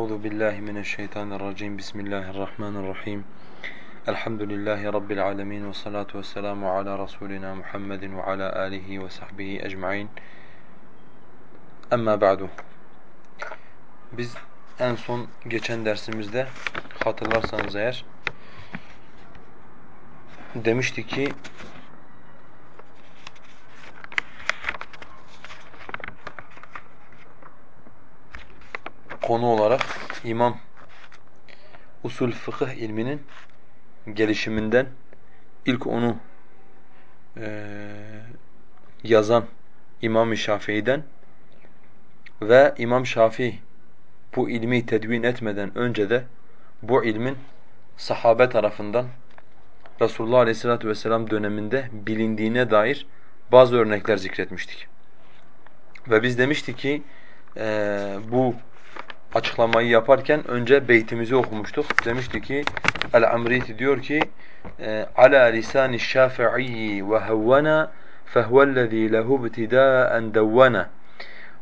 Euzu billahi mineşşeytanirracim. Bismillahirrahmanirrahim. Elhamdülillahi rabbil alamin ve salatu vesselamu ala rasulina Muhammedin ve ala alihi ve sahbihi ecmaîn. Amma ba'du. Biz en son geçen dersimizde hatırlarsanız eğer demiştik ki konu olarak imam usul fıkıh ilminin gelişiminden ilk onu e, yazan İmam-ı Şafii'den ve İmam Şafii bu ilmi tedvin etmeden önce de bu ilmin sahabe tarafından Resulullah Aleyhisselatü Vesselam döneminde bilindiğine dair bazı örnekler zikretmiştik. Ve biz demiştik ki e, bu açıklamayı yaparken önce beytimizi okumuştuk. Demişti ki El-Amriti diyor ki ala lisani Şafii ve havvana fehvellezî lehu ibtidâen devvana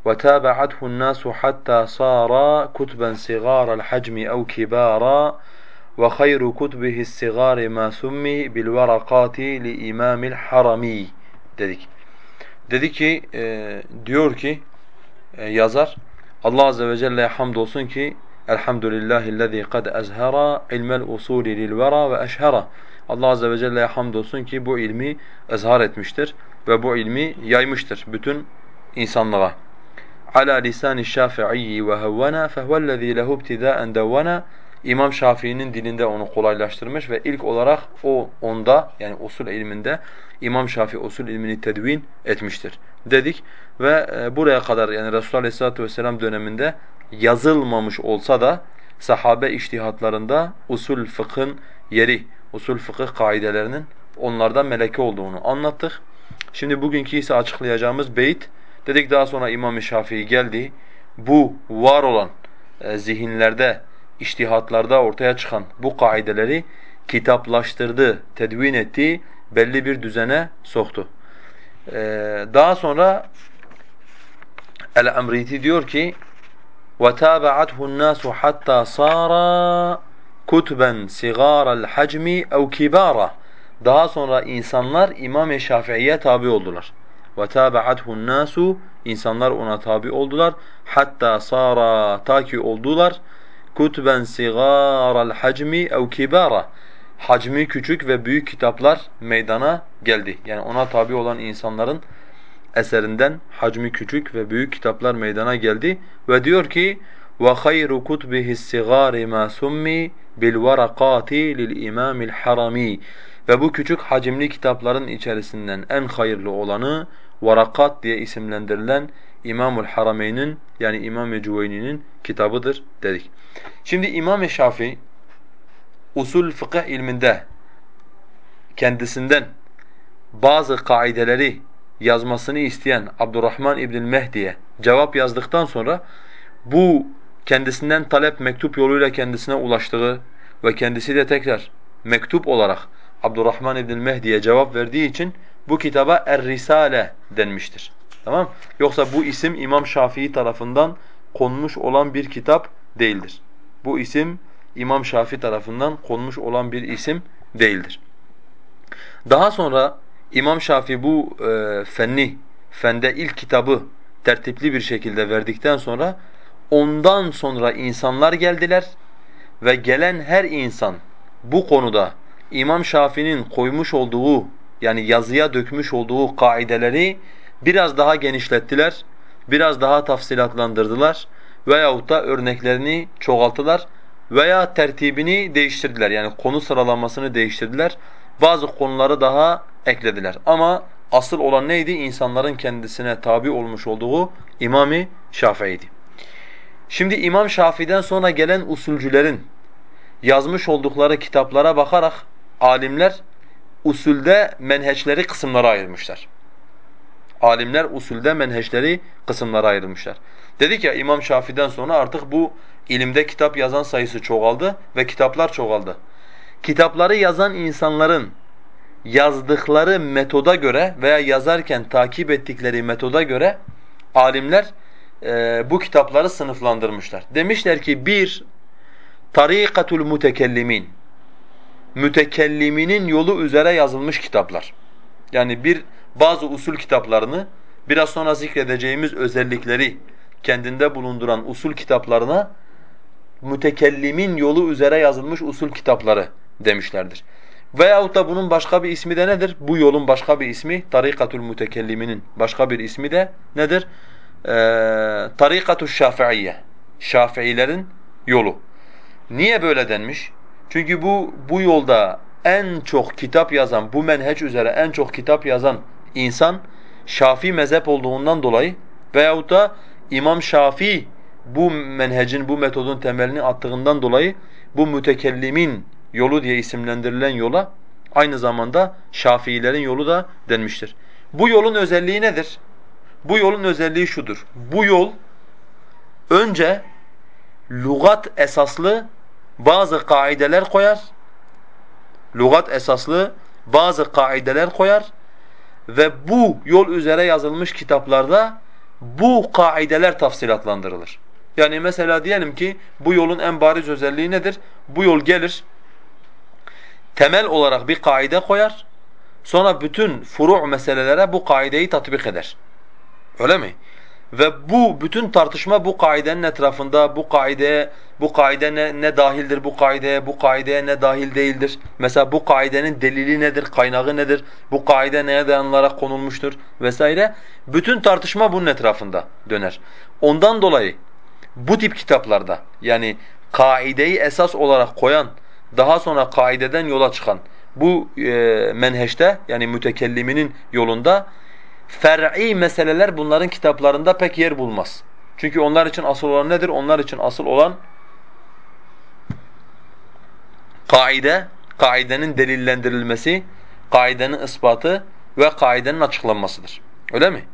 وتابعته الناس حتى صار كتبا صغار الحجم أو كبارا وخير كتبه الصغار ما سمي بالورقات لإمام الحرمي dedik. Dedi ki e, diyor ki e, yazar Allah azze ve celle'ye hamdolsun ki Elhamdülillahillezî kad ezhara ilmel usûli lil vera ve eşhera. Allah azze ve celle'ye hamdolsun ki bu ilmi ezhar etmiştir ve bu ilmi yaymıştır bütün insanlara. Ala lisani Şafii ve havvana fehuellezî lehu ibtidâen devvana. İmam Şafii'nin dilinde onu kolaylaştırmış ve ilk olarak o onda yani usul ilminde İmam Şafii usul ilmini tedvin etmiştir dedik ve e, buraya kadar yani Resulullah Aleyhisselatü Vesselam döneminde yazılmamış olsa da sahabe iştihatlarında usul fıkhın yeri, usul fıkıh kaidelerinin onlardan meleke olduğunu anlattık. Şimdi bugünkü ise açıklayacağımız beyt dedik daha sonra İmam-ı Şafii geldi. Bu var olan e, zihinlerde, iştihatlarda ortaya çıkan bu kaideleri kitaplaştırdı, tedvin etti, belli bir düzene soktu. Ee, daha sonra El-Amriti diyor ki وَتَابَعَتْهُ النَّاسُ حَتَّى صَارَ كُتُبًا صِغَارَ الْحَجْمِ اَوْ كِبَارًا Daha sonra insanlar İmam-ı Şafii'ye tabi oldular. وَتَابَعَتْهُ النَّاسُ İnsanlar ona tabi oldular. Hatta sara ta ki oldular. Kutben sigaral hacmi ev kibara hacmi küçük ve büyük kitaplar meydana geldi. Yani ona tabi olan insanların eserinden hacmi küçük ve büyük kitaplar meydana geldi ve diyor ki sigari ma summi bil varakati lil imamil harami ve bu küçük hacimli kitapların içerisinden en hayırlı olanı Varakat diye isimlendirilen İmamul Harameyn'in yani İmam-ı kitabıdır dedik. Şimdi İmam-ı Şafii usul fıkıh ilminde kendisinden bazı kaideleri yazmasını isteyen Abdurrahman İbn Mehdi'ye cevap yazdıktan sonra bu kendisinden talep mektup yoluyla kendisine ulaştığı ve kendisi de tekrar mektup olarak Abdurrahman İbn Mehdi'ye cevap verdiği için bu kitaba Er-Risale denmiştir. Tamam? Yoksa bu isim İmam Şafii tarafından konmuş olan bir kitap değildir. Bu isim İmam Şafii tarafından konmuş olan bir isim değildir. Daha sonra İmam Şafii bu e, fenni, fende ilk kitabı tertipli bir şekilde verdikten sonra ondan sonra insanlar geldiler ve gelen her insan bu konuda İmam Şafii'nin koymuş olduğu yani yazıya dökmüş olduğu kaideleri biraz daha genişlettiler, biraz daha tafsilatlandırdılar veyahut da örneklerini çoğalttılar veya tertibini değiştirdiler. Yani konu sıralamasını değiştirdiler. Bazı konuları daha eklediler. Ama asıl olan neydi? İnsanların kendisine tabi olmuş olduğu İmam-ı Şafii'ydi. Şimdi İmam Şafii'den sonra gelen usulcülerin yazmış oldukları kitaplara bakarak alimler usulde menheçleri kısımlara ayırmışlar. Alimler usulde menheçleri kısımlara ayrılmışlar. Dedik ya İmam Şafii'den sonra artık bu ilimde kitap yazan sayısı çoğaldı ve kitaplar çoğaldı. Kitapları yazan insanların yazdıkları metoda göre veya yazarken takip ettikleri metoda göre alimler e, bu kitapları sınıflandırmışlar. Demişler ki bir, tarikatul mutekellimin, mütekelliminin yolu üzere yazılmış kitaplar. Yani bir bazı usul kitaplarını biraz sonra zikredeceğimiz özellikleri kendinde bulunduran usul kitaplarına mütekellimin yolu üzere yazılmış usul kitapları demişlerdir. Veyahut da bunun başka bir ismi de nedir? Bu yolun başka bir ismi, tarikatul mütekelliminin başka bir ismi de nedir? Ee, tarikatul şafi'iyye, Şafiilerin yolu. Niye böyle denmiş? Çünkü bu bu yolda en çok kitap yazan, bu menheç üzere en çok kitap yazan insan Şafii mezhep olduğundan dolayı veyahut da İmam Şafii bu menhecin, bu metodun temelini attığından dolayı bu mütekellimin yolu diye isimlendirilen yola aynı zamanda Şafiilerin yolu da denmiştir. Bu yolun özelliği nedir? Bu yolun özelliği şudur. Bu yol önce lugat esaslı bazı kaideler koyar. Lugat esaslı bazı kaideler koyar ve bu yol üzere yazılmış kitaplarda bu kaideler tafsilatlandırılır. Yani mesela diyelim ki bu yolun en bariz özelliği nedir? Bu yol gelir, temel olarak bir kaide koyar, sonra bütün furu' meselelere bu kaideyi tatbik eder. Öyle mi? Ve bu bütün tartışma bu kaidenin etrafında, bu kaideye, bu kaide ne, ne dahildir bu kaideye, bu kaideye ne dahil değildir. Mesela bu kaidenin delili nedir, kaynağı nedir, bu kaide neye dayanılarak konulmuştur vesaire. Bütün tartışma bunun etrafında döner. Ondan dolayı bu tip kitaplarda yani kaideyi esas olarak koyan, daha sonra kaideden yola çıkan bu e, menheşte yani mütekelliminin yolunda fer'i meseleler bunların kitaplarında pek yer bulmaz. Çünkü onlar için asıl olan nedir? Onlar için asıl olan kaide, kaidenin delillendirilmesi, kaidenin ispatı ve kaidenin açıklanmasıdır. Öyle mi?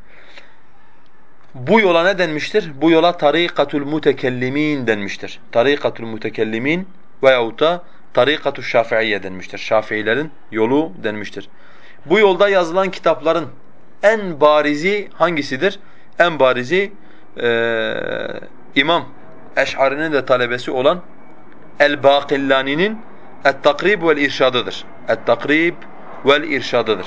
Bu yola ne denmiştir? Bu yola tarikatul mutekellimin denmiştir. Tarikatul mutekellimin veyahut da tarikatul şafi'iyye denmiştir. Şafiilerin yolu denmiştir. Bu yolda yazılan kitapların en barizi hangisidir? En barizi e, İmam Eş'ari'nin de talebesi olan El-Baqillani'nin Et-Takrib vel-İrşadıdır. Et-Takrib vel-İrşadıdır.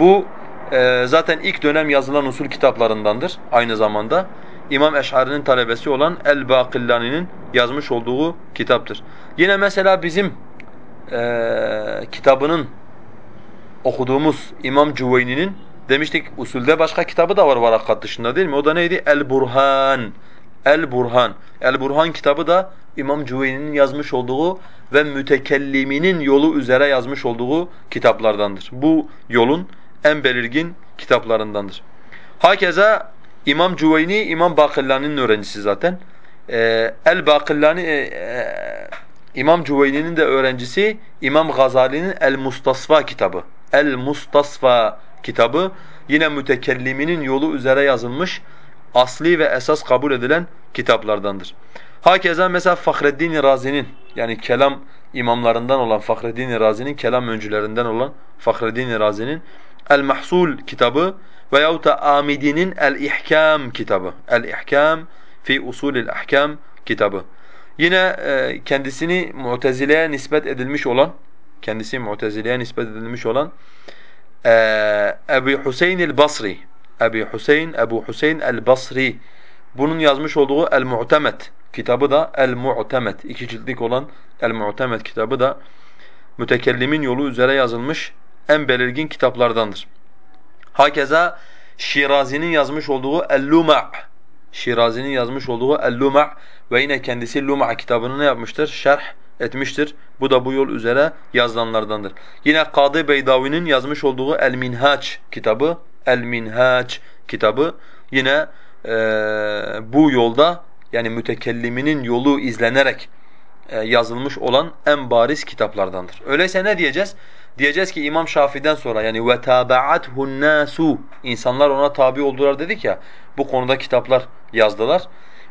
Bu e, zaten ilk dönem yazılan usul kitaplarındandır aynı zamanda. İmam Eş'ari'nin talebesi olan El-Baqillani'nin yazmış olduğu kitaptır. Yine mesela bizim e, kitabının okuduğumuz İmam Cüveyni'nin Demiştik usulde başka kitabı da var varakat dışında değil mi? O da neydi? El-Burhan. El-Burhan. El-Burhan kitabı da İmam Cüveyni'nin yazmış olduğu ve mütekelliminin yolu üzere yazmış olduğu kitaplardandır. Bu yolun en belirgin kitaplarındandır. Hakeza İmam Cüveyni, İmam Bakillani'nin öğrencisi zaten. Ee, El-Bakillani, e, e, İmam Cüveyni'nin de öğrencisi İmam Gazali'nin El-Mustasfa kitabı. El-Mustasfa kitabı yine mütekelliminin yolu üzere yazılmış asli ve esas kabul edilen kitaplardandır. Hakeza mesela Fahreddin Razi'nin yani kelam imamlarından olan Fahreddin Razi'nin kelam öncülerinden olan Fahreddin Razi'nin El-Mahsul kitabı veyahut da Amidi'nin El-İhkam kitabı. El-İhkam fi usulil ahkam kitabı. Yine e, kendisini Mu'tezile'ye nispet edilmiş olan kendisi Mu'tezile'ye nispet edilmiş olan ee, Ebu Hüseyin el-Basri, Ebu Hüseyin, Ebu Hüseyin el-Basri bunun yazmış olduğu El-Mu'temet kitabı da El-Mu'temet, iki ciltlik olan El-Mu'temet kitabı da mütekellimin yolu üzere yazılmış en belirgin kitaplardandır. Hakeza Şirazi'nin yazmış olduğu El-Luma' Şirazi'nin yazmış olduğu El-Luma' ve yine kendisi Luma' kitabını ne yapmıştır? Şerh etmiştir. Bu da bu yol üzere yazılanlardandır. Yine Kadı Beydavi'nin yazmış olduğu El-Minhaç kitabı, El-Minhaç kitabı yine e, bu yolda yani mütekelliminin yolu izlenerek e, yazılmış olan en bariz kitaplardandır. Öyleyse ne diyeceğiz? Diyeceğiz ki İmam Şafii'den sonra yani tabaathu'n nasu insanlar ona tabi oldular dedik ya bu konuda kitaplar yazdılar.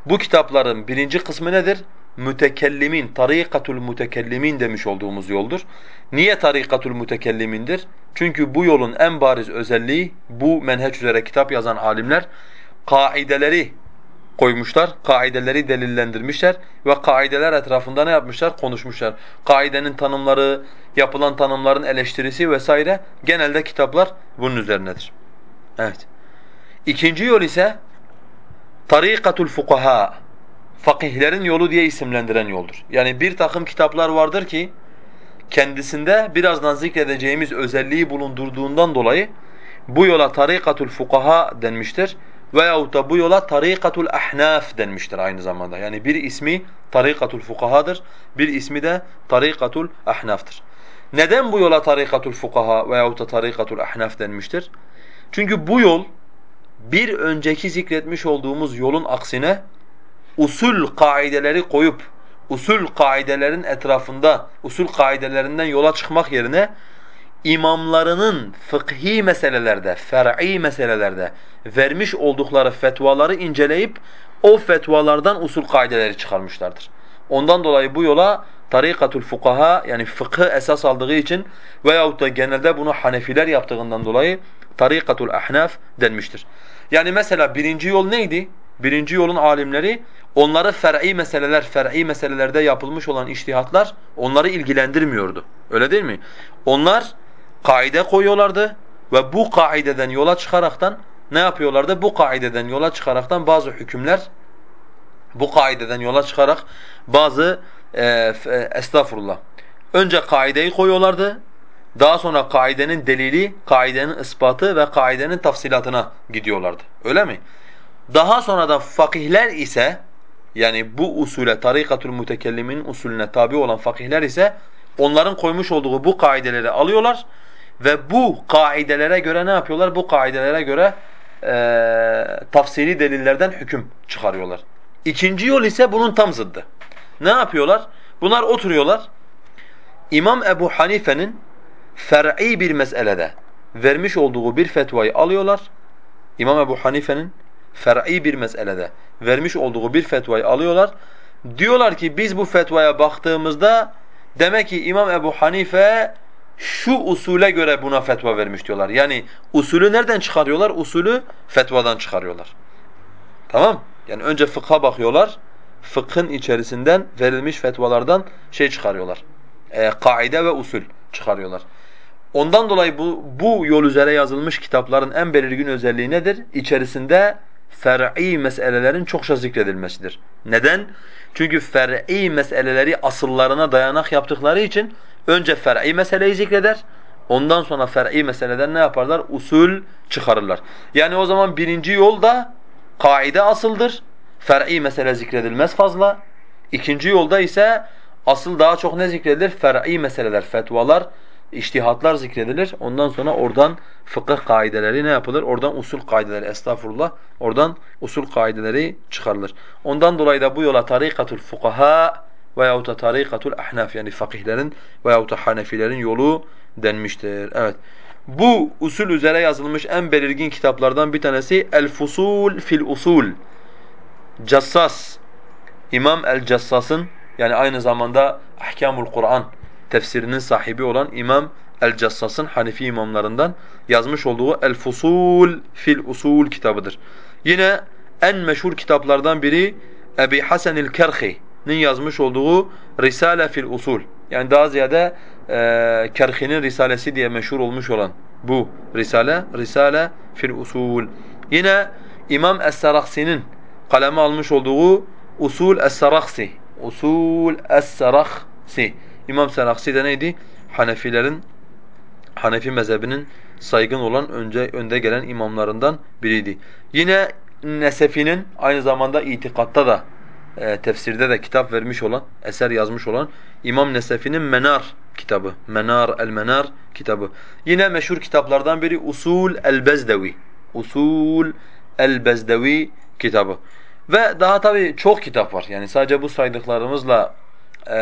Bu kitapların birinci kısmı nedir? mütekellimin, tarikatul mütekellimin demiş olduğumuz yoldur. Niye tarikatul mütekellimindir? Çünkü bu yolun en bariz özelliği bu menheç üzere kitap yazan alimler kaideleri koymuşlar, kaideleri delillendirmişler ve kaideler etrafında ne yapmışlar? Konuşmuşlar. Kaidenin tanımları, yapılan tanımların eleştirisi vesaire genelde kitaplar bunun üzerinedir. Evet. İkinci yol ise tarikatul fukaha. Fakihlerin yolu diye isimlendiren yoldur. Yani bir takım kitaplar vardır ki kendisinde birazdan zikredeceğimiz özelliği bulundurduğundan dolayı bu yola tarikatul fukaha denmiştir veyahut da bu yola tarikatul ahnaf denmiştir aynı zamanda. Yani bir ismi tarikatul fukahadır, bir ismi de tarikatul ahnaftır. Neden bu yola tarikatul fukaha veyahut da tarikatul ahnaf denmiştir? Çünkü bu yol bir önceki zikretmiş olduğumuz yolun aksine usul kaideleri koyup usul kaidelerin etrafında usul kaidelerinden yola çıkmak yerine imamlarının fıkhi meselelerde, fer'i meselelerde vermiş oldukları fetvaları inceleyip o fetvalardan usul kaideleri çıkarmışlardır. Ondan dolayı bu yola tarikatul fukaha yani fıkhı esas aldığı için veyahut da genelde bunu Hanefiler yaptığından dolayı tarikatul ahnaf denmiştir. Yani mesela birinci yol neydi? Birinci yolun alimleri onları fer'i meseleler, fer'i meselelerde yapılmış olan iştihatlar onları ilgilendirmiyordu. Öyle değil mi? Onlar kaide koyuyorlardı ve bu kaideden yola çıkaraktan ne yapıyorlardı? Bu kaideden yola çıkaraktan bazı hükümler bu kaideden yola çıkarak bazı e, e, estağfurullah. Önce kaideyi koyuyorlardı. Daha sonra kaidenin delili, kaidenin ispatı ve kaidenin tafsilatına gidiyorlardı. Öyle mi? Daha sonra da fakihler ise yani bu usule tarikatul mütekellimin usulüne tabi olan fakihler ise onların koymuş olduğu bu kaideleri alıyorlar ve bu kaidelere göre ne yapıyorlar? Bu kaidelere göre e, tafsiri delillerden hüküm çıkarıyorlar. İkinci yol ise bunun tam zıddı. Ne yapıyorlar? Bunlar oturuyorlar. İmam Ebu Hanife'nin fer'i bir meselede vermiş olduğu bir fetvayı alıyorlar. İmam Ebu Hanife'nin fer'i bir meselede vermiş olduğu bir fetvayı alıyorlar. Diyorlar ki biz bu fetvaya baktığımızda demek ki İmam Ebu Hanife şu usule göre buna fetva vermiş diyorlar. Yani usulü nereden çıkarıyorlar? Usulü fetvadan çıkarıyorlar. Tamam? Yani önce fıkha bakıyorlar. Fıkhın içerisinden verilmiş fetvalardan şey çıkarıyorlar. E, kaide ve usul çıkarıyorlar. Ondan dolayı bu, bu yol üzere yazılmış kitapların en belirgin özelliği nedir? İçerisinde fer'i meselelerin çokça zikredilmesidir. Neden? Çünkü fer'i meseleleri asıllarına dayanak yaptıkları için önce fer'i meseleyi zikreder, ondan sonra fer'i meseleden ne yaparlar? Usul çıkarırlar. Yani o zaman birinci yol da kaide asıldır, fer'i mesele zikredilmez fazla. İkinci yolda ise asıl daha çok ne zikredilir? Fer'i meseleler, fetvalar, iştihatlar zikredilir. Ondan sonra oradan fıkıh kaideleri ne yapılır? Oradan usul kaideleri, estağfurullah, oradan usul kaideleri çıkarılır. Ondan dolayı da bu yola tarikatul fukaha veyahut da tarikatul ahnaf yani fakihlerin veyahut da hanefilerin yolu denmiştir. Evet. Bu usul üzere yazılmış en belirgin kitaplardan bir tanesi El Fusul fil Usul. Cassas İmam El Cassas'ın yani aynı zamanda Ahkamul Kur'an tefsirinin sahibi olan İmam El-Cassas'ın Hanifi imamlarından yazmış olduğu El-Fusul fil Usul kitabıdır. Yine en meşhur kitaplardan biri Ebi Hasan el-Kerhi'nin yazmış olduğu Risale fil Usul. Yani daha ziyade e, Kerhi'nin risalesi diye meşhur olmuş olan bu risale, Risale fil Usul. Yine İmam Es-Sarakhsi'nin kaleme almış olduğu Usul Es-Sarakhsi. Usul Es-Sarakhsi. İmam Seraksi de neydi? Hanefilerin Hanefi mezhebinin saygın olan önce önde gelen imamlarından biriydi. Yine Nesefi'nin aynı zamanda itikatta da e, tefsirde de kitap vermiş olan, eser yazmış olan İmam Nesefi'nin Menar kitabı. Menar el-Menar kitabı. Yine meşhur kitaplardan biri Usul el-Bezdevi. Usul el-Bezdevi kitabı. Ve daha tabii çok kitap var. Yani sadece bu saydıklarımızla e,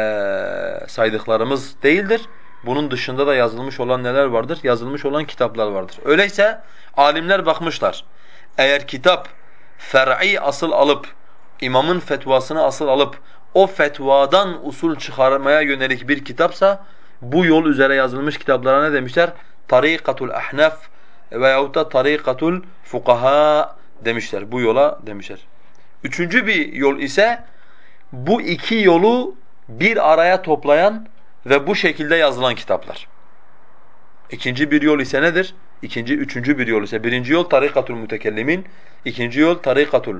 saydıklarımız değildir. Bunun dışında da yazılmış olan neler vardır? Yazılmış olan kitaplar vardır. Öyleyse alimler bakmışlar. Eğer kitap fer'i asıl alıp, imamın fetvasını asıl alıp, o fetvadan usul çıkarmaya yönelik bir kitapsa, bu yol üzere yazılmış kitaplara ne demişler? Tarikatul ahnaf veyahut da tarikatul fukaha demişler. Bu yola demişler. Üçüncü bir yol ise bu iki yolu bir araya toplayan ve bu şekilde yazılan kitaplar. İkinci bir yol ise nedir? İkinci, üçüncü bir yol ise birinci yol tarikatul mütekellimin, ikinci yol tarikatul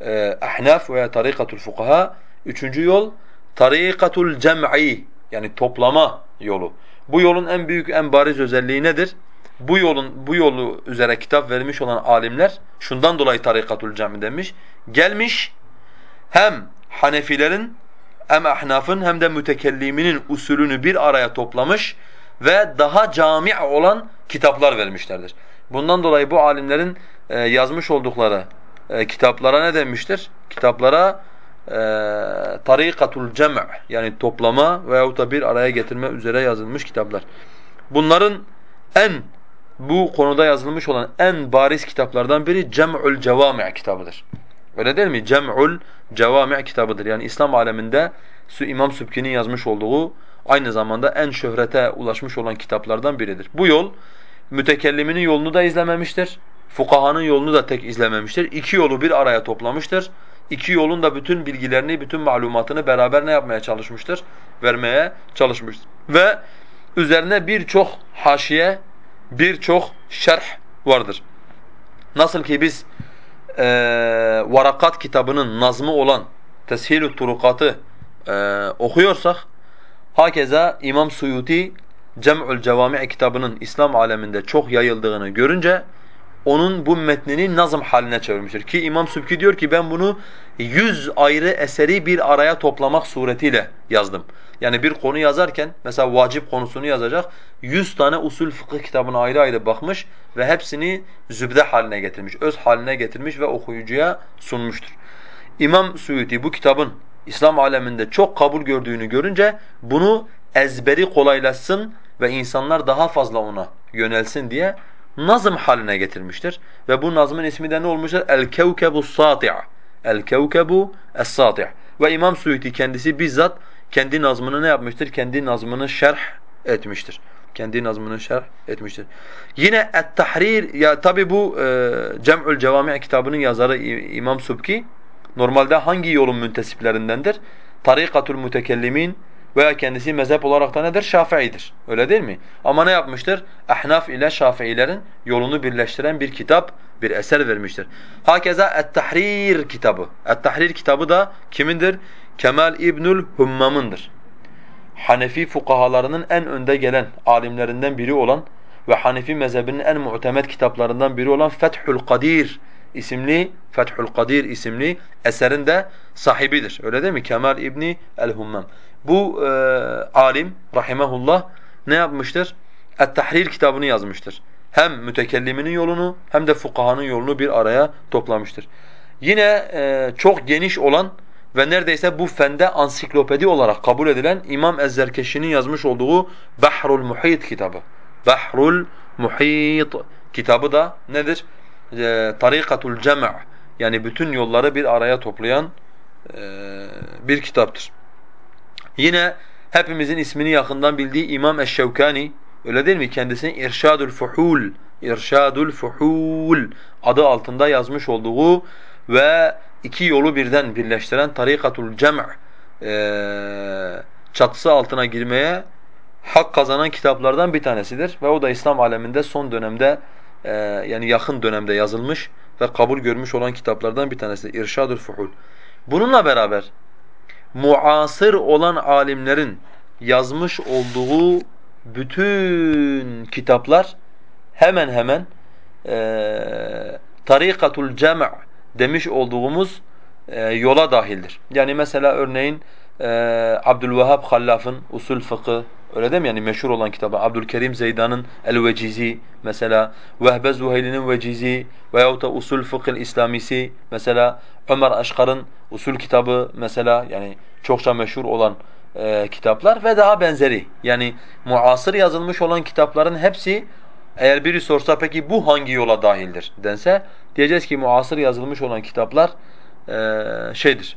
e, ahnaf veya tarikatul fukaha, üçüncü yol tarikatul cem'i yani toplama yolu. Bu yolun en büyük, en bariz özelliği nedir? Bu yolun bu yolu üzere kitap vermiş olan alimler şundan dolayı tarikatul cem'i demiş. Gelmiş hem Hanefilerin hem Ahnaf'ın hem de mütekelliminin usulünü bir araya toplamış ve daha cami' olan kitaplar vermişlerdir. Bundan dolayı bu alimlerin e, yazmış oldukları e, kitaplara ne denmiştir? Kitaplara e, tarikatul cem' yani toplama veyahut da bir araya getirme üzere yazılmış kitaplar. Bunların en bu konuda yazılmış olan en bariz kitaplardan biri Cem'ül Cevami' kitabıdır. Öyle değil mi? Cem'ül Cevami' kitabıdır. Yani İslam aleminde İmam Sübki'nin yazmış olduğu aynı zamanda en şöhrete ulaşmış olan kitaplardan biridir. Bu yol mütekelliminin yolunu da izlememiştir. Fukahanın yolunu da tek izlememiştir. İki yolu bir araya toplamıştır. İki yolun da bütün bilgilerini, bütün malumatını beraber ne yapmaya çalışmıştır? Vermeye çalışmıştır. Ve üzerine birçok haşiye, birçok şerh vardır. Nasıl ki biz e, Varakat kitabının nazmı olan Teshil-ü Turukat'ı e, okuyorsak, hakeza İmam Suyuti Cem'ül Cevami' kitabının İslam aleminde çok yayıldığını görünce onun bu metnini nazım haline çevirmiştir. Ki İmam Sübki diyor ki ben bunu yüz ayrı eseri bir araya toplamak suretiyle yazdım. Yani bir konu yazarken mesela vacip konusunu yazacak yüz tane usul fıkıh kitabına ayrı ayrı bakmış ve hepsini zübde haline getirmiş, öz haline getirmiş ve okuyucuya sunmuştur. İmam Suyuti bu kitabın İslam aleminde çok kabul gördüğünü görünce bunu ezberi kolaylaşsın ve insanlar daha fazla ona yönelsin diye nazım haline getirmiştir. Ve bu nazmın ismi de ne olmuştur? El-Kevkebu Sati' El-Kevkebu Es-Sati' Ve İmam Suyuti kendisi bizzat kendi nazmını ne yapmıştır? Kendi nazmını şerh etmiştir. Kendi nazmını şerh etmiştir. Yine Et-Tahrir ya tabi bu e, Cem'ül Cevami' kitabının yazarı İmam Subki normalde hangi yolun müntesiplerindendir? Tarikatul Mütekellimin veya kendisi mezhep olarak da nedir? Şafii'dir. Öyle değil mi? Ama ne yapmıştır? Ahnaf ile Şafiilerin yolunu birleştiren bir kitap, bir eser vermiştir. Hakeza Et-Tahrir kitabı. Et-Tahrir kitabı da kimindir? Kemal İbnül Hummam'ındır. Hanefi fukahalarının en önde gelen alimlerinden biri olan ve Hanefi mezhebinin en muhtemet kitaplarından biri olan Fethül Kadir isimli Fethül Kadir isimli eserin de sahibidir. Öyle değil mi? Kemal İbni el-Hummam. Bu e, alim rahimehullah ne yapmıştır? Et-Tahrir kitabını yazmıştır. Hem mütekelliminin yolunu hem de fukahanın yolunu bir araya toplamıştır. Yine e, çok geniş olan ve neredeyse bu fende ansiklopedi olarak kabul edilen İmam Ezzerkeşi'nin yazmış olduğu Bahrul Muhit kitabı. Bahrul Muhit kitabı da nedir? E, Tarikatul Cem' yani bütün yolları bir araya toplayan e, bir kitaptır. Yine hepimizin ismini yakından bildiği İmam Eşşevkani öyle değil mi? Kendisinin İrşadul Fuhul, İrşadul Fuhul adı altında yazmış olduğu ve iki yolu birden birleştiren Tarikatul Cem' e, çatısı altına girmeye hak kazanan kitaplardan bir tanesidir ve o da İslam aleminde son dönemde e, yani yakın dönemde yazılmış ve kabul görmüş olan kitaplardan bir tanesi İrşadul Fuhul. Bununla beraber muasır olan alimlerin yazmış olduğu bütün kitaplar hemen hemen e, tarikatul cem' demiş olduğumuz e, yola dahildir. Yani mesela örneğin e, Abdülvehhab Hallaf'ın Usul Fıkı öyle değil mi? Yani meşhur olan kitabı Abdülkerim Zeydan'ın El-Vecizi mesela Vehbe Zuheyli'nin Vecizi veyahut da Usul Fıkıh İslamisi mesela Ömer Aşkar'ın usul kitabı mesela yani çokça meşhur olan e, kitaplar ve daha benzeri. Yani muasır yazılmış olan kitapların hepsi eğer biri sorsa peki bu hangi yola dahildir dense diyeceğiz ki muasır yazılmış olan kitaplar e, şeydir.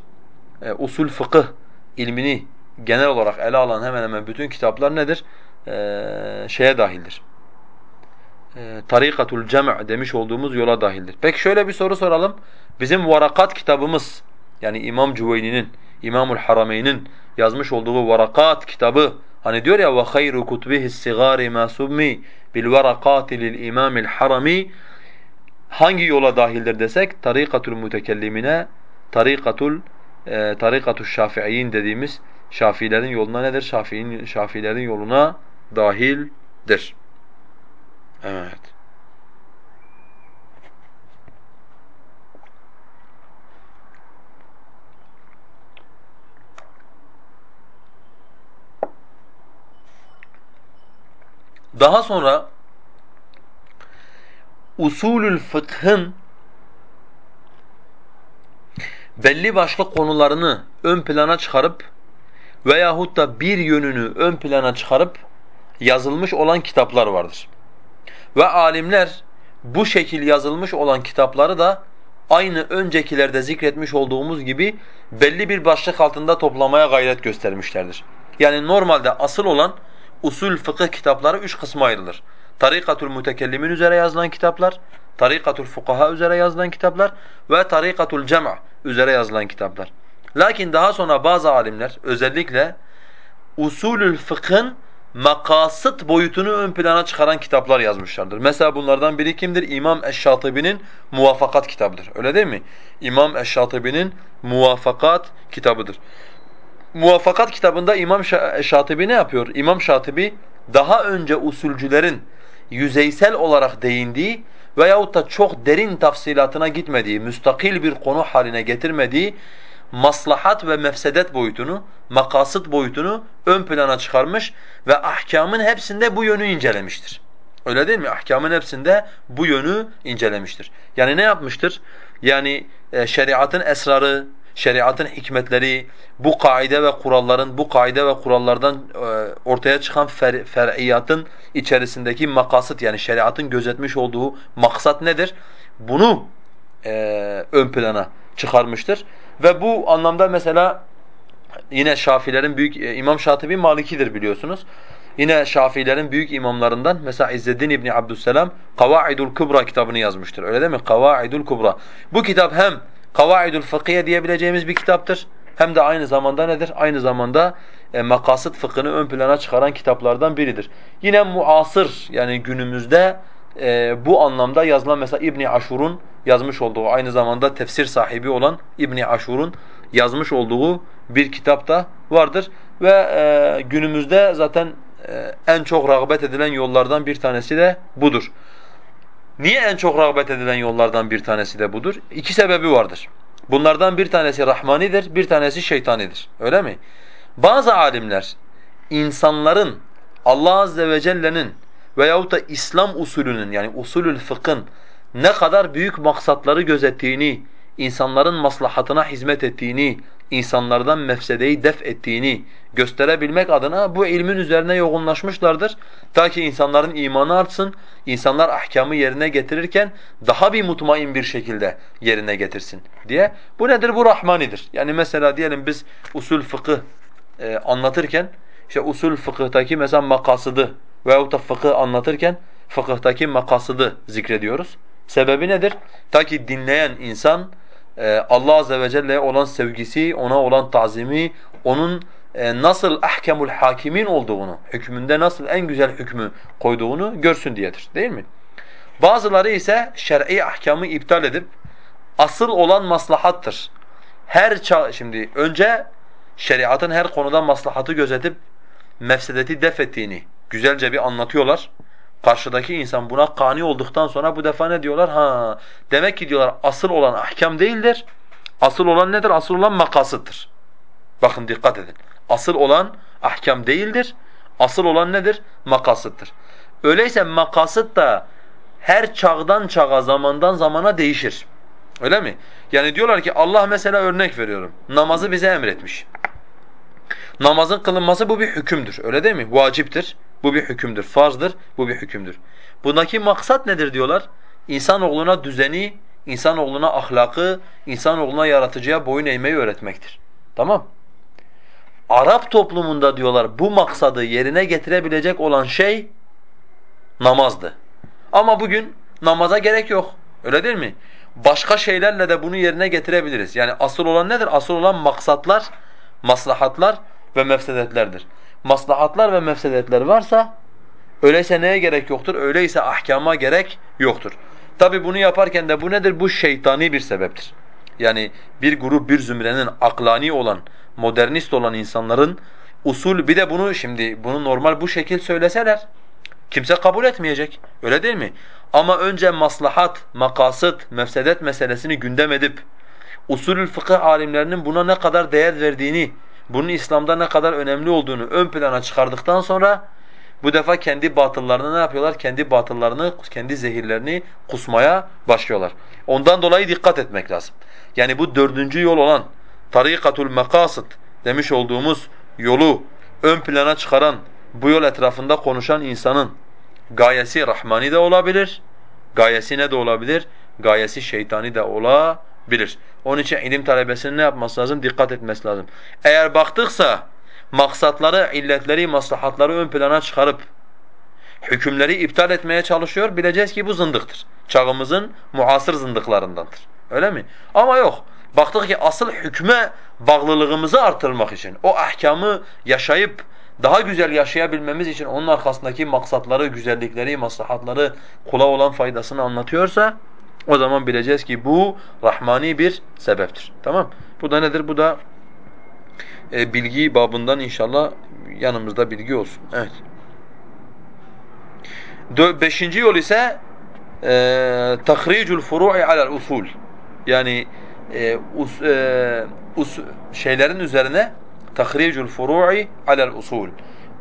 E, usul fıkıh ilmini genel olarak ele alan hemen hemen bütün kitaplar nedir? E, şeye dahildir. e, tarikatul cem' demiş olduğumuz yola dahildir. Peki şöyle bir soru soralım. Bizim Varakat kitabımız yani İmam Cüveyni'nin, İmamul Harameyn'in yazmış olduğu Varakat kitabı hani diyor ya ve hayru kutubihi sigari ma submi bil varakati lil imamil harami hangi yola dahildir desek tarikatul mütekellimine tarikatul e, tarikatul şafiiyin dediğimiz Şafiilerin yoluna nedir? Şafii'nin Şafiilerin yoluna dahildir. Evet. Daha sonra usulül fıkhın belli başlı konularını ön plana çıkarıp veyahut da bir yönünü ön plana çıkarıp yazılmış olan kitaplar vardır. Ve alimler bu şekil yazılmış olan kitapları da aynı öncekilerde zikretmiş olduğumuz gibi belli bir başlık altında toplamaya gayret göstermişlerdir. Yani normalde asıl olan usul fıkıh kitapları üç kısma ayrılır. Tarikatul mütekellimin üzere yazılan kitaplar, Tarikatul fukaha üzere yazılan kitaplar ve Tarikatul cema üzere yazılan kitaplar. Lakin daha sonra bazı alimler özellikle usulül fıkhın makasıt boyutunu ön plana çıkaran kitaplar yazmışlardır. Mesela bunlardan biri kimdir? İmam Eş-Şatibi'nin Muvafakat kitabıdır. Öyle değil mi? İmam Eş-Şatibi'nin Muvafakat kitabıdır. Muvafakat kitabında İmam Şatibi ne yapıyor? İmam Şatibi daha önce usulcülerin yüzeysel olarak değindiği veyahut da çok derin tafsilatına gitmediği, müstakil bir konu haline getirmediği maslahat ve mefsedet boyutunu, makasıt boyutunu ön plana çıkarmış ve ahkamın hepsinde bu yönü incelemiştir. Öyle değil mi? Ahkamın hepsinde bu yönü incelemiştir. Yani ne yapmıştır? Yani e, şeriatın esrarı, şeriatın hikmetleri, bu kaide ve kuralların, bu kaide ve kurallardan e, ortaya çıkan fer, fer'iyatın içerisindeki makasıt yani şeriatın gözetmiş olduğu maksat nedir? Bunu e, ön plana çıkarmıştır. Ve bu anlamda mesela yine Şafilerin büyük e, İmam Şatibi Malikidir biliyorsunuz. Yine Şafilerin büyük imamlarından mesela İzzeddin İbni Abdüsselam Kavaidul Kubra kitabını yazmıştır. Öyle değil mi? Kavaidul Kubra. Bu kitap hem Kavaidul Fıkhiye diyebileceğimiz bir kitaptır. Hem de aynı zamanda nedir? Aynı zamanda e, makasıt fıkhını ön plana çıkaran kitaplardan biridir. Yine muasır yani günümüzde e, bu anlamda yazılan mesela İbni Aşur'un yazmış olduğu aynı zamanda tefsir sahibi olan İbni Aşur'un yazmış olduğu bir kitap da vardır ve e, günümüzde zaten e, en çok rağbet edilen yollardan bir tanesi de budur. Niye en çok rağbet edilen yollardan bir tanesi de budur? İki sebebi vardır. Bunlardan bir tanesi rahmanidir, bir tanesi şeytanidir. Öyle mi? Bazı alimler insanların Allah azze ve celle'nin veyahut da İslam usulünün yani usulül fıkhın ne kadar büyük maksatları gözettiğini, insanların maslahatına hizmet ettiğini, insanlardan mefsedeyi def ettiğini gösterebilmek adına bu ilmin üzerine yoğunlaşmışlardır. Ta ki insanların imanı artsın, insanlar ahkamı yerine getirirken daha bir mutmain bir şekilde yerine getirsin diye. Bu nedir? Bu rahmanidir. Yani mesela diyelim biz usul fıkıh e, anlatırken işte usul fıkıhtaki mesela makasıdı veyahut da fıkıh anlatırken fıkıhtaki makasıdı zikrediyoruz. Sebebi nedir? Ta ki dinleyen insan e, Allah azze ve celle'ye olan sevgisi, ona olan tazimi, onun e, nasıl ahkemul hakimin olduğunu, hükmünde nasıl en güzel hükmü koyduğunu görsün diyedir. Değil mi? Bazıları ise şer'i ahkamı iptal edip asıl olan maslahattır. Her çağ şimdi önce şeriatın her konuda maslahatı gözetip mefsedeti def ettiğini güzelce bir anlatıyorlar. Karşıdaki insan buna kani olduktan sonra bu defa ne diyorlar? Ha, demek ki diyorlar asıl olan ahkam değildir. Asıl olan nedir? Asıl olan makasıttır. Bakın dikkat edin. Asıl olan ahkam değildir. Asıl olan nedir? Makasıttır. Öyleyse makasıt da her çağdan çağa, zamandan zamana değişir. Öyle mi? Yani diyorlar ki Allah mesela örnek veriyorum. Namazı bize emretmiş. Namazın kılınması bu bir hükümdür. Öyle değil mi? Vaciptir. Bu bir hükümdür. Farzdır. Bu bir hükümdür. Bundaki maksat nedir diyorlar? İnsanoğluna düzeni, insanoğluna ahlakı, insanoğluna yaratıcıya boyun eğmeyi öğretmektir. Tamam? Arap toplumunda diyorlar bu maksadı yerine getirebilecek olan şey namazdı. Ama bugün namaza gerek yok. Öyle değil mi? Başka şeylerle de bunu yerine getirebiliriz. Yani asıl olan nedir? Asıl olan maksatlar, maslahatlar ve mefsedetlerdir. Maslahatlar ve mefsedetler varsa öyleyse neye gerek yoktur? Öyleyse ahkama gerek yoktur. Tabi bunu yaparken de bu nedir? Bu şeytani bir sebeptir. Yani bir grup, bir zümrenin aklani olan, modernist olan insanların usul bir de bunu şimdi bunu normal bu şekil söyleseler kimse kabul etmeyecek. Öyle değil mi? Ama önce maslahat, makasıt, mefsedet meselesini gündem edip usulül fıkıh alimlerinin buna ne kadar değer verdiğini, bunun İslam'da ne kadar önemli olduğunu ön plana çıkardıktan sonra bu defa kendi batıllarını ne yapıyorlar? Kendi batıllarını, kendi zehirlerini kusmaya başlıyorlar. Ondan dolayı dikkat etmek lazım. Yani bu dördüncü yol olan tarikatul makasıt demiş olduğumuz yolu ön plana çıkaran, bu yol etrafında konuşan insanın gayesi rahmani de olabilir, gayesi ne de olabilir? Gayesi şeytani de olabilir. Onun için ilim talebesinin ne yapması lazım? Dikkat etmesi lazım. Eğer baktıksa maksatları, illetleri, maslahatları ön plana çıkarıp hükümleri iptal etmeye çalışıyor, bileceğiz ki bu zındıktır. Çağımızın muasır zındıklarındandır. Öyle mi? Ama yok. Baktık ki asıl hükme bağlılığımızı artırmak için, o ahkamı yaşayıp daha güzel yaşayabilmemiz için onun arkasındaki maksatları, güzellikleri, maslahatları, kula olan faydasını anlatıyorsa o zaman bileceğiz ki bu rahmani bir sebeptir. Tamam? Bu da nedir? Bu da e, bilgi babından inşallah yanımızda bilgi olsun. Evet. Dö beşinci yol ise e, tahricul furu'i alel usul. Yani e, us, e, us, şeylerin üzerine tahricul furu'i alel usul.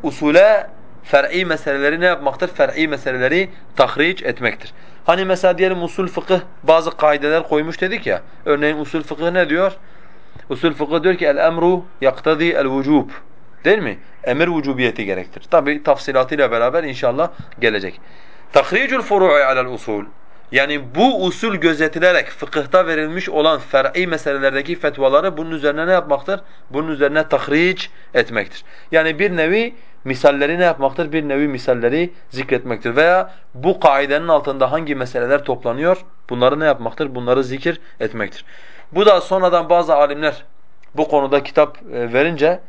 Usule fer'i meseleleri ne yapmaktır? Fer'i meseleleri tahric etmektir. Hani mesela diyelim usul fıkıh bazı kaideler koymuş dedik ya. Örneğin usul fıkıh ne diyor? Usul fıkıh diyor ki el emru yaktadi el vücub. Değil mi? Emir vücubiyeti gerektir. Tabi tafsilatıyla beraber inşallah gelecek. Tahricul furu'i alel usul. Yani bu usul gözetilerek fıkıhta verilmiş olan fer'i meselelerdeki fetvaları bunun üzerine ne yapmaktır? Bunun üzerine tahric etmektir. Yani bir nevi misalleri ne yapmaktır? Bir nevi misalleri zikretmektir. Veya bu kaidenin altında hangi meseleler toplanıyor? Bunları ne yapmaktır? Bunları zikir etmektir. Bu da sonradan bazı alimler bu konuda kitap e, verince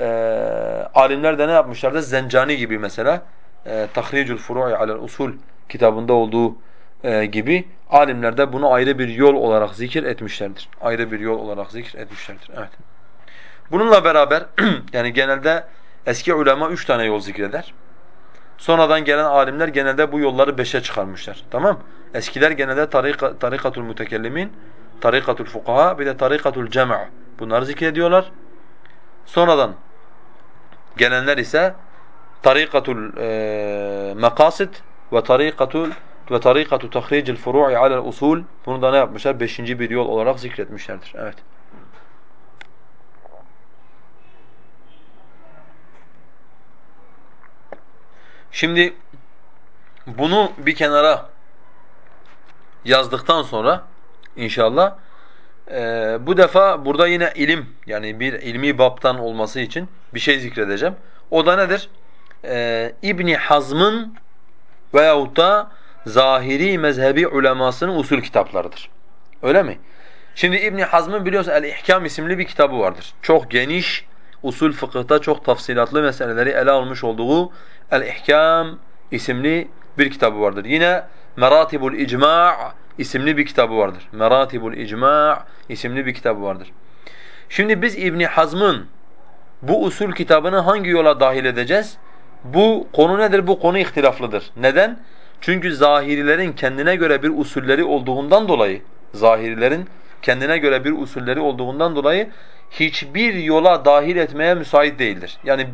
e, alimler de ne yapmışlardı? Zencani gibi mesela e, Tahricul Furu'i alel Usul kitabında olduğu e, gibi alimler de bunu ayrı bir yol olarak zikir etmişlerdir. Ayrı bir yol olarak zikir etmişlerdir. Evet. Bununla beraber yani genelde eski ulema üç tane yol zikreder. Sonradan gelen alimler genelde bu yolları beşe çıkarmışlar. Tamam? Eskiler genelde tarika, tarikatul mütekellimin, tarikatul fukaha bir de tarikatul cema' bunları zikrediyorlar. Sonradan gelenler ise tarikatul e, makasit ve tarikatul ve tarikatu tahricil furu'i alel usul bunu da ne yapmışlar? Beşinci bir yol olarak zikretmişlerdir. Evet. Şimdi bunu bir kenara yazdıktan sonra inşallah e, bu defa burada yine ilim yani bir ilmi baptan olması için bir şey zikredeceğim. O da nedir? E, İbni Hazm'ın veyahut da zahiri mezhebi ulemasının usul kitaplarıdır. Öyle mi? Şimdi İbn Hazm'ın biliyorsun El-İhkam isimli bir kitabı vardır. Çok geniş, usul fıkıhta çok tafsilatlı meseleleri ele almış olduğu El-İhkam isimli bir kitabı vardır. Yine Meratibul İcma' isimli bir kitabı vardır. Meratibul İcma' isimli bir kitabı vardır. Şimdi biz İbn Hazm'ın bu usul kitabını hangi yola dahil edeceğiz? Bu konu nedir? Bu konu ihtilaflıdır. Neden? Çünkü zahirilerin kendine göre bir usulleri olduğundan dolayı, zahirilerin kendine göre bir usulleri olduğundan dolayı hiçbir yola dahil etmeye müsait değildir. Yani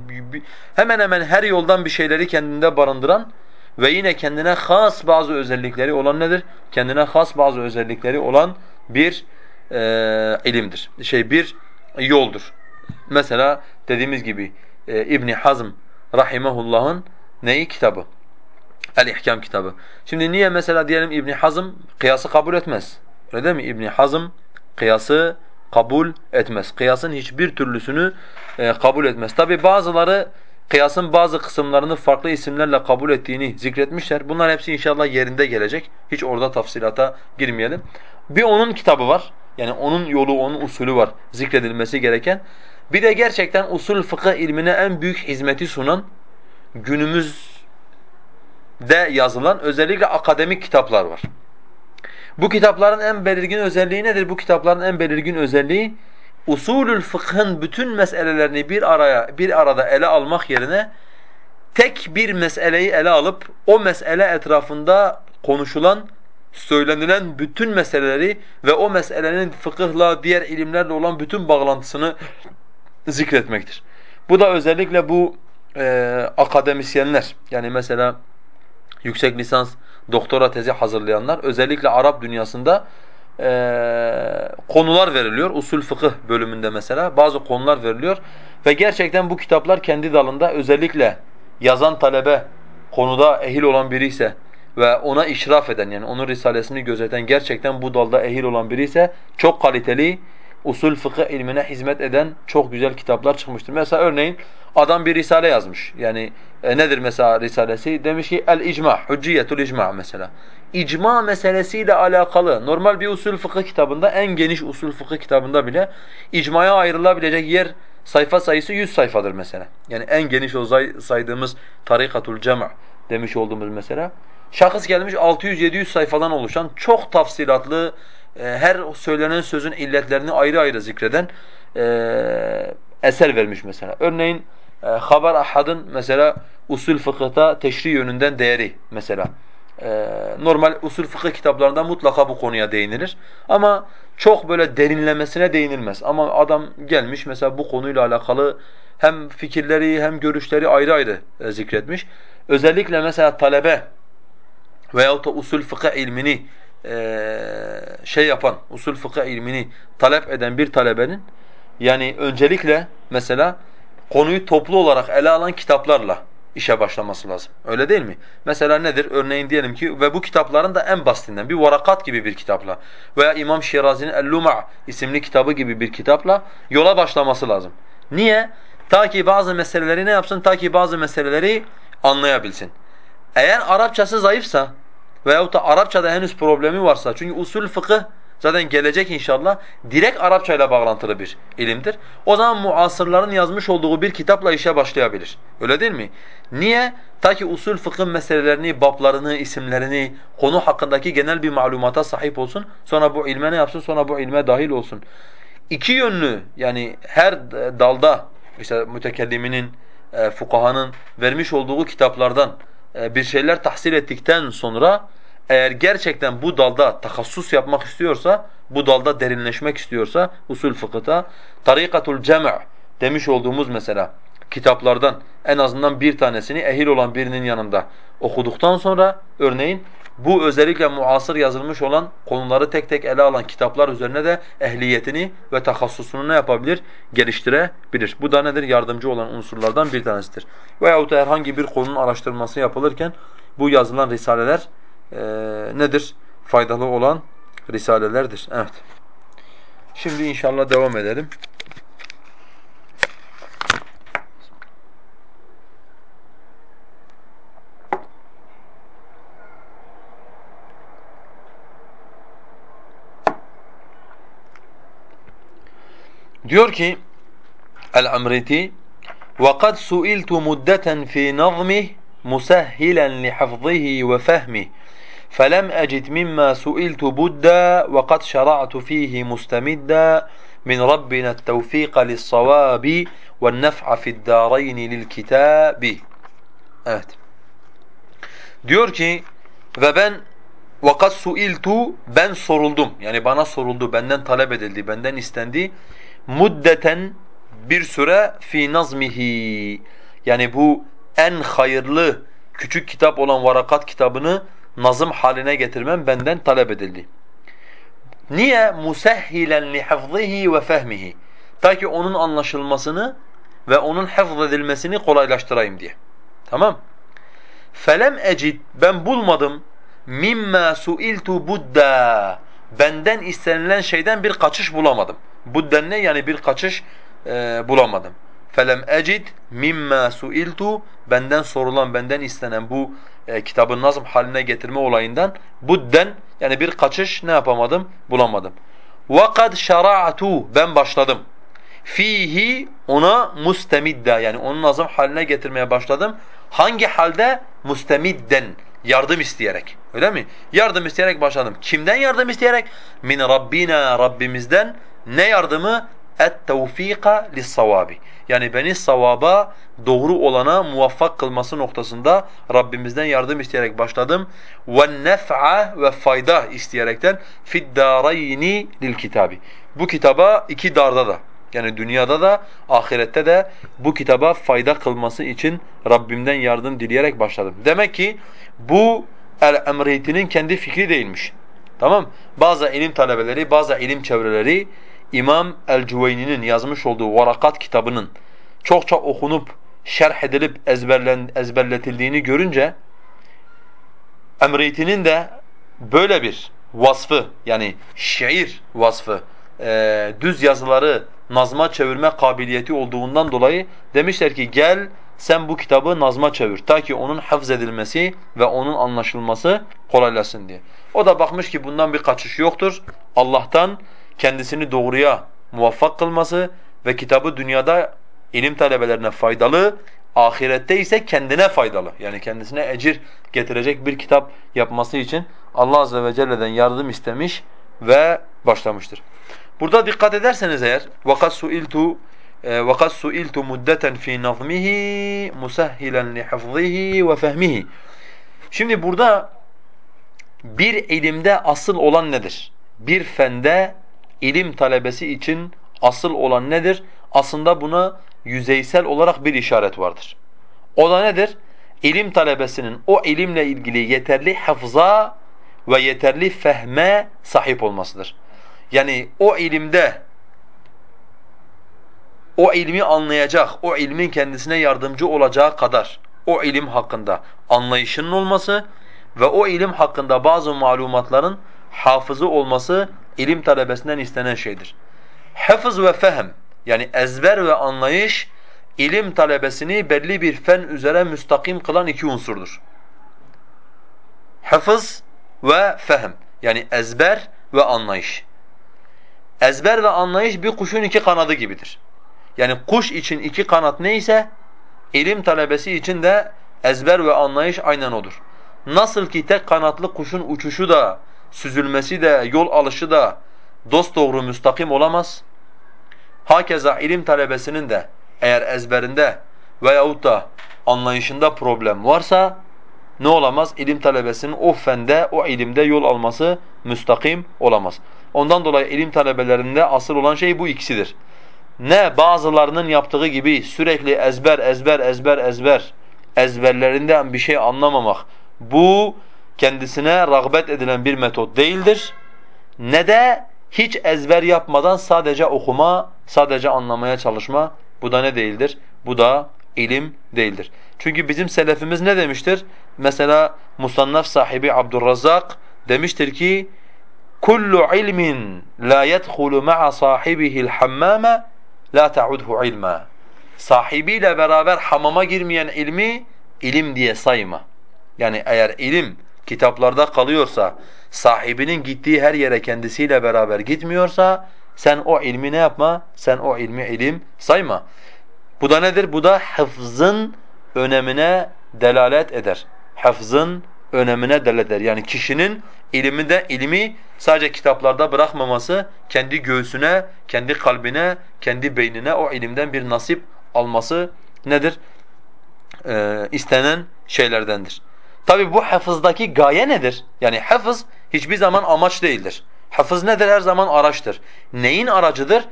hemen hemen her yoldan bir şeyleri kendinde barındıran ve yine kendine has bazı özellikleri olan nedir? Kendine has bazı özellikleri olan bir e, ilimdir. Şey bir yoldur. Mesela dediğimiz gibi e, İbn Hazm rahimehullah'ın neyi kitabı? El-İhkam kitabı. Şimdi niye mesela diyelim İbn Hazm kıyası kabul etmez? Öyle değil mi? İbn Hazm kıyası kabul etmez. Kıyasın hiçbir türlüsünü e, kabul etmez. Tabi bazıları kıyasın bazı kısımlarını farklı isimlerle kabul ettiğini zikretmişler. Bunlar hepsi inşallah yerinde gelecek. Hiç orada tafsilata girmeyelim. Bir onun kitabı var. Yani onun yolu, onun usulü var zikredilmesi gereken. Bir de gerçekten usul fıkıh ilmine en büyük hizmeti sunan günümüzde yazılan özellikle akademik kitaplar var. Bu kitapların en belirgin özelliği nedir? Bu kitapların en belirgin özelliği usulül fıkhın bütün meselelerini bir araya bir arada ele almak yerine tek bir meseleyi ele alıp o mesele etrafında konuşulan, söylenilen bütün meseleleri ve o meselenin fıkıhla, diğer ilimlerle olan bütün bağlantısını zikretmektir. Bu da özellikle bu e, akademisyenler yani mesela yüksek lisans, doktora tezi hazırlayanlar özellikle Arap dünyasında e, konular veriliyor. Usul fıkıh bölümünde mesela bazı konular veriliyor ve gerçekten bu kitaplar kendi dalında özellikle yazan talebe konuda ehil olan biri ise ve ona işraf eden yani onun risalesini gözeten gerçekten bu dalda ehil olan biri ise çok kaliteli usul fıkıh ilmine hizmet eden çok güzel kitaplar çıkmıştır. Mesela örneğin adam bir risale yazmış. Yani e, nedir mesela risalesi? Demiş ki el icma, hücciyetul icma mesela. İcma meselesiyle alakalı normal bir usul fıkıh kitabında en geniş usul fıkıh kitabında bile icmaya ayrılabilecek yer sayfa sayısı 100 sayfadır mesela. Yani en geniş o saydığımız tarikatul cema demiş olduğumuz mesela. Şahıs gelmiş 600-700 sayfadan oluşan çok tafsilatlı e, her söylenen sözün illetlerini ayrı ayrı zikreden e, eser vermiş mesela. Örneğin e, haber ahadın mesela usul fıkıhta teşri yönünden değeri mesela. E, normal usul fıkıh kitaplarında mutlaka bu konuya değinilir. Ama çok böyle derinlemesine değinilmez. Ama adam gelmiş mesela bu konuyla alakalı hem fikirleri hem görüşleri ayrı ayrı e, zikretmiş. Özellikle mesela talebe veyahut da usul fıkıh ilmini şey yapan, usul fıkıh ilmini talep eden bir talebenin yani öncelikle mesela konuyu toplu olarak ele alan kitaplarla işe başlaması lazım. Öyle değil mi? Mesela nedir? Örneğin diyelim ki ve bu kitapların da en basitinden bir varakat gibi bir kitapla veya İmam Şirazi'nin El-Luma' isimli kitabı gibi bir kitapla yola başlaması lazım. Niye? Ta ki bazı meseleleri ne yapsın? Ta ki bazı meseleleri anlayabilsin. Eğer Arapçası zayıfsa veyahut da Arapçada henüz problemi varsa çünkü usul fıkıh zaten gelecek inşallah direkt Arapça ile bağlantılı bir ilimdir. O zaman muasırların yazmış olduğu bir kitapla işe başlayabilir. Öyle değil mi? Niye? Ta ki usul fıkıh meselelerini, bablarını, isimlerini, konu hakkındaki genel bir malumata sahip olsun. Sonra bu ilme ne yapsın? Sonra bu ilme dahil olsun. İki yönlü yani her dalda işte mütekelliminin, e, fukahanın vermiş olduğu kitaplardan e, bir şeyler tahsil ettikten sonra eğer gerçekten bu dalda takassus yapmak istiyorsa, bu dalda derinleşmek istiyorsa usul fıkıhta tarikatul cem' demiş olduğumuz mesela kitaplardan en azından bir tanesini ehil olan birinin yanında okuduktan sonra örneğin bu özellikle muasır yazılmış olan konuları tek tek ele alan kitaplar üzerine de ehliyetini ve takassusunu ne yapabilir? Geliştirebilir. Bu da nedir? Yardımcı olan unsurlardan bir tanesidir. Veyahut da herhangi bir konunun araştırması yapılırken bu yazılan risaleler e, nedir? Faydalı olan risalelerdir. Evet. Şimdi inşallah devam edelim. Diyor ki El-Amriti وَقَدْ سُئِلْتُ مُدَّةً فِي نَظْمِهِ مُسَهِّلًا لِحَفْظِهِ وَفَهْمِهِ فلم أجد مما سئلت بدا وقد شرعت فيه مستمدا من ربنا التوفيق للصواب والنفع في الدارين للكتاب Evet. Diyor ki ve ben vakat suiltu ben soruldum. Yani bana soruldu, benden talep edildi, benden istendi muddeten bir süre fi nazmihi yani bu en hayırlı küçük kitap olan varakat kitabını nazım haline getirmem benden talep edildi. Niye? Musehhilen li hafzihi ve fehmihi. Ta ki onun anlaşılmasını ve onun hafız edilmesini kolaylaştırayım diye. Tamam? Felem ecid ben bulmadım mimma suiltu budda. Benden istenilen şeyden bir kaçış bulamadım. Bu ne yani bir kaçış e, bulamadım. felem ecid mimma suiltu benden sorulan, benden istenen bu e, kitabın nazım haline getirme olayından budden yani bir kaçış ne yapamadım? Bulamadım. وَقَدْ شَرَعْتُ Ben başladım. Fihi ona mustemidda yani onun nazım haline getirmeye başladım. Hangi halde? Mustemidden yardım isteyerek. Öyle mi? Yardım isteyerek başladım. Kimden yardım isteyerek? Min Rabbina Rabbimizden. Ne yardımı? Et-tevfika lis-savabi. Yani beni savaba, doğru olana muvaffak kılması noktasında Rabbimizden yardım isteyerek başladım. وَالنَّفْعَ ve fayda isteyerekten فِي lil kitabi. Bu kitaba iki darda da yani dünyada da ahirette de bu kitaba fayda kılması için Rabbimden yardım dileyerek başladım. Demek ki bu El-Emreyti'nin kendi fikri değilmiş. Tamam? Bazı ilim talebeleri, bazı ilim çevreleri İmam El-Cüveyni'nin yazmış olduğu Varakat kitabının çokça okunup, şerh edilip ezberlen, ezberletildiğini görünce Emreyti'nin de böyle bir vasfı yani şiir vasfı, e, düz yazıları nazma çevirme kabiliyeti olduğundan dolayı demişler ki gel sen bu kitabı nazma çevir ta ki onun hafız edilmesi ve onun anlaşılması kolaylaşsın diye. O da bakmış ki bundan bir kaçış yoktur. Allah'tan kendisini doğruya muvaffak kılması ve kitabı dünyada ilim talebelerine faydalı, ahirette ise kendine faydalı. Yani kendisine ecir getirecek bir kitap yapması için Allah azze ve celle'den yardım istemiş ve başlamıştır. Burada dikkat ederseniz eğer وَقَدْ سُئِلْتُ وَقَدْ سُئِلْتُ مُدَّةً فِي نَظْمِهِ مُسَهِّلًا لِحَفْظِهِ وَفَهْمِهِ Şimdi burada bir ilimde asıl olan nedir? Bir fende ilim talebesi için asıl olan nedir? Aslında buna yüzeysel olarak bir işaret vardır. O da nedir? İlim talebesinin o ilimle ilgili yeterli hafıza ve yeterli fehme sahip olmasıdır. Yani o ilimde o ilmi anlayacak, o ilmin kendisine yardımcı olacağı kadar o ilim hakkında anlayışının olması ve o ilim hakkında bazı malumatların hafızı olması ilim talebesinden istenen şeydir. Hafız ve fehm yani ezber ve anlayış ilim talebesini belli bir fen üzere müstakim kılan iki unsurdur. Hafız ve fehm yani ezber ve anlayış. Ezber ve anlayış bir kuşun iki kanadı gibidir. Yani kuş için iki kanat neyse ilim talebesi için de ezber ve anlayış aynen odur. Nasıl ki tek kanatlı kuşun uçuşu da, süzülmesi de, yol alışı da dosdoğru müstakim olamaz. Hakeza ilim talebesinin de eğer ezberinde veyahut da anlayışında problem varsa ne olamaz? İlim talebesinin o fende, o ilimde yol alması müstakim olamaz. Ondan dolayı ilim talebelerinde asıl olan şey bu ikisidir. Ne bazılarının yaptığı gibi sürekli ezber, ezber, ezber, ezber, ezberlerinden bir şey anlamamak. Bu kendisine rağbet edilen bir metot değildir. Ne de hiç ezber yapmadan sadece okuma, sadece anlamaya çalışma. Bu da ne değildir? Bu da ilim değildir. Çünkü bizim selefimiz ne demiştir? Mesela Musannaf sahibi Abdurrazzak demiştir ki kullu ilmin la yedhulu ma'a sahibihi'l hammame la ta'udhu ilma. Sahibiyle beraber hamama girmeyen ilmi ilim diye sayma. Yani eğer ilim kitaplarda kalıyorsa, sahibinin gittiği her yere kendisiyle beraber gitmiyorsa sen o ilmi ne yapma? Sen o ilmi ilim sayma. Bu da nedir? Bu da hafızın önemine delalet eder. Hafızın önemine delalet eder. Yani kişinin iliminde ilmi sadece kitaplarda bırakmaması, kendi göğsüne, kendi kalbine, kendi beynine o ilimden bir nasip alması nedir? Ee, istenen şeylerdendir. Tabi bu hafızdaki gaye nedir? Yani hafız hiçbir zaman amaç değildir. Hafız nedir? Her zaman araçtır. Neyin aracıdır?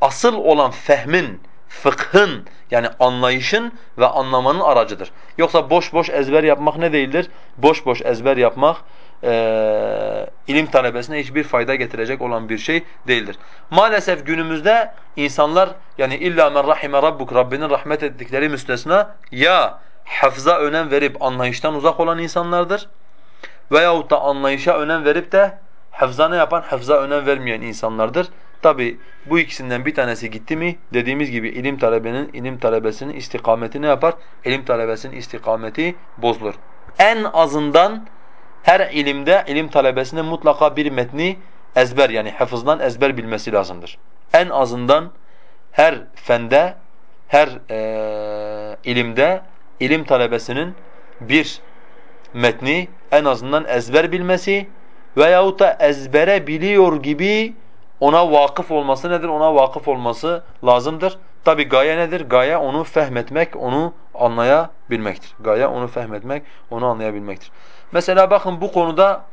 Asıl olan fehmin, fıkhın yani anlayışın ve anlamanın aracıdır. Yoksa boş boş ezber yapmak ne değildir? Boş boş ezber yapmak e, ilim talebesine hiçbir fayda getirecek olan bir şey değildir. Maalesef günümüzde insanlar yani illa men rahime rabbuk Rabbinin rahmet ettikleri müstesna ya hafıza önem verip anlayıştan uzak olan insanlardır veyahut da anlayışa önem verip de hafıza ne yapan hafıza önem vermeyen insanlardır. Tabi bu ikisinden bir tanesi gitti mi dediğimiz gibi ilim talebenin, ilim talebesinin istikameti ne yapar? İlim talebesinin istikameti bozulur. En azından her ilimde ilim talebesinin mutlaka bir metni ezber yani hafızdan ezber bilmesi lazımdır. En azından her fende, her e, ilimde ilim talebesinin bir metni en azından ezber bilmesi veyahut da ezbere biliyor gibi ona vakıf olması nedir? Ona vakıf olması lazımdır. Tabi gaye nedir? Gaye onu fehmetmek, onu anlayabilmektir. Gaye onu fehmetmek, onu anlayabilmektir. Mesela bakın bu konuda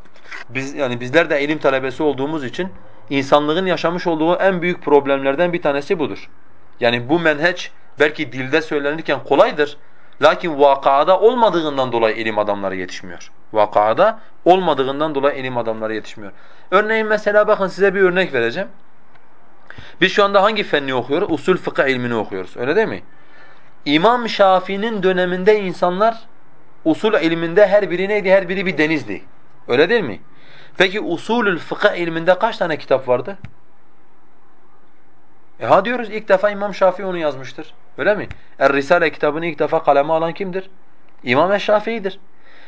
biz yani bizler de ilim talebesi olduğumuz için insanlığın yaşamış olduğu en büyük problemlerden bir tanesi budur. Yani bu menheç belki dilde söylenirken kolaydır. Lakin vakada olmadığından dolayı ilim adamları yetişmiyor. Vakada olmadığından dolayı ilim adamları yetişmiyor. Örneğin mesela bakın size bir örnek vereceğim. Biz şu anda hangi fenni okuyoruz? Usul fıkıh ilmini okuyoruz. Öyle değil mi? İmam Şafii'nin döneminde insanlar usul ilminde her biri neydi? Her biri bir denizdi. Öyle değil mi? Peki usulül fıkıh ilminde kaç tane kitap vardı? E ha diyoruz ilk defa İmam Şafii onu yazmıştır. Öyle mi? Er-Risale kitabını ilk defa kaleme alan kimdir? İmam Şafii'dir.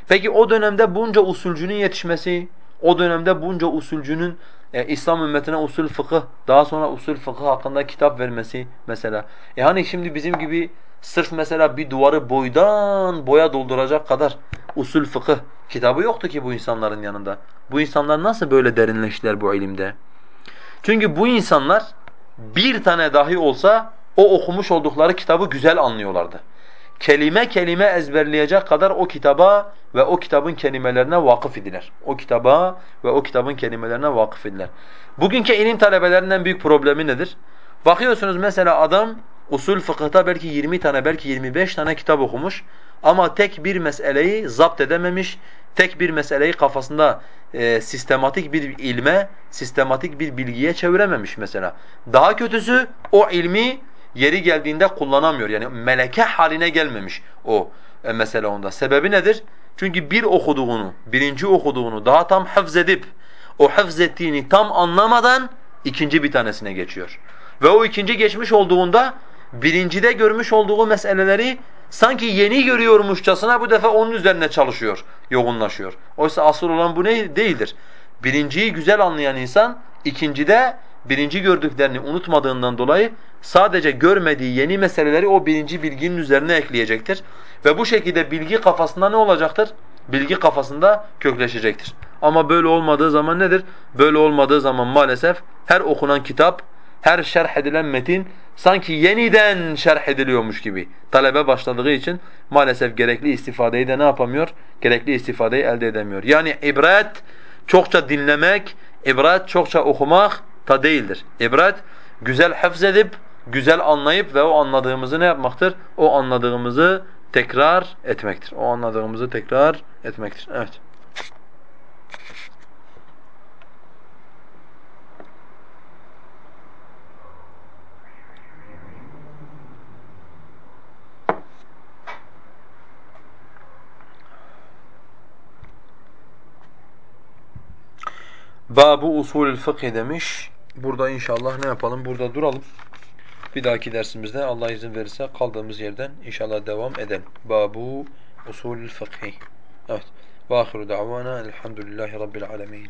Peki o dönemde bunca usulcünün yetişmesi, o dönemde bunca usulcünün e, İslam ümmetine usul fıkıh, daha sonra usul fıkıh hakkında kitap vermesi mesela. E hani şimdi bizim gibi sırf mesela bir duvarı boydan boya dolduracak kadar usul fıkıh kitabı yoktu ki bu insanların yanında. Bu insanlar nasıl böyle derinleştiler bu ilimde? Çünkü bu insanlar bir tane dahi olsa o okumuş oldukları kitabı güzel anlıyorlardı. Kelime kelime ezberleyecek kadar o kitaba ve o kitabın kelimelerine vakıf idiler. O kitaba ve o kitabın kelimelerine vakıf idiler. Bugünkü ilim talebelerinden büyük problemi nedir? Bakıyorsunuz mesela adam usul fıkıhta belki 20 tane belki 25 tane kitap okumuş ama tek bir meseleyi zapt edememiş, tek bir meseleyi kafasında e, sistematik bir ilme, sistematik bir bilgiye çevirememiş mesela. Daha kötüsü o ilmi yeri geldiğinde kullanamıyor. Yani meleke haline gelmemiş o e, mesele onda. Sebebi nedir? Çünkü bir okuduğunu, birinci okuduğunu daha tam hafz edip o hafz ettiğini tam anlamadan ikinci bir tanesine geçiyor. Ve o ikinci geçmiş olduğunda birincide görmüş olduğu meseleleri sanki yeni görüyormuşçasına bu defa onun üzerine çalışıyor, yoğunlaşıyor. Oysa asıl olan bu ne değildir. Birinciyi güzel anlayan insan ikincide birinci gördüklerini unutmadığından dolayı sadece görmediği yeni meseleleri o birinci bilginin üzerine ekleyecektir. Ve bu şekilde bilgi kafasında ne olacaktır? Bilgi kafasında kökleşecektir. Ama böyle olmadığı zaman nedir? Böyle olmadığı zaman maalesef her okunan kitap, her şerh edilen metin sanki yeniden şerh ediliyormuş gibi talebe başladığı için maalesef gerekli istifadeyi de ne yapamıyor? Gerekli istifadeyi elde edemiyor. Yani ibret çokça dinlemek, ibret çokça okumak ta değildir. İbret güzel hafız edip, güzel anlayıp ve o anladığımızı ne yapmaktır? O anladığımızı tekrar etmektir. O anladığımızı tekrar etmektir. Evet. Babu usulül fıkh demiş. Burada inşallah ne yapalım? Burada duralım. Bir dahaki dersimizde Allah izin verirse kaldığımız yerden inşallah devam edelim. Babu usulül fıkhi. Evet. Ve ahiru davana elhamdülillahi rabbil alemin.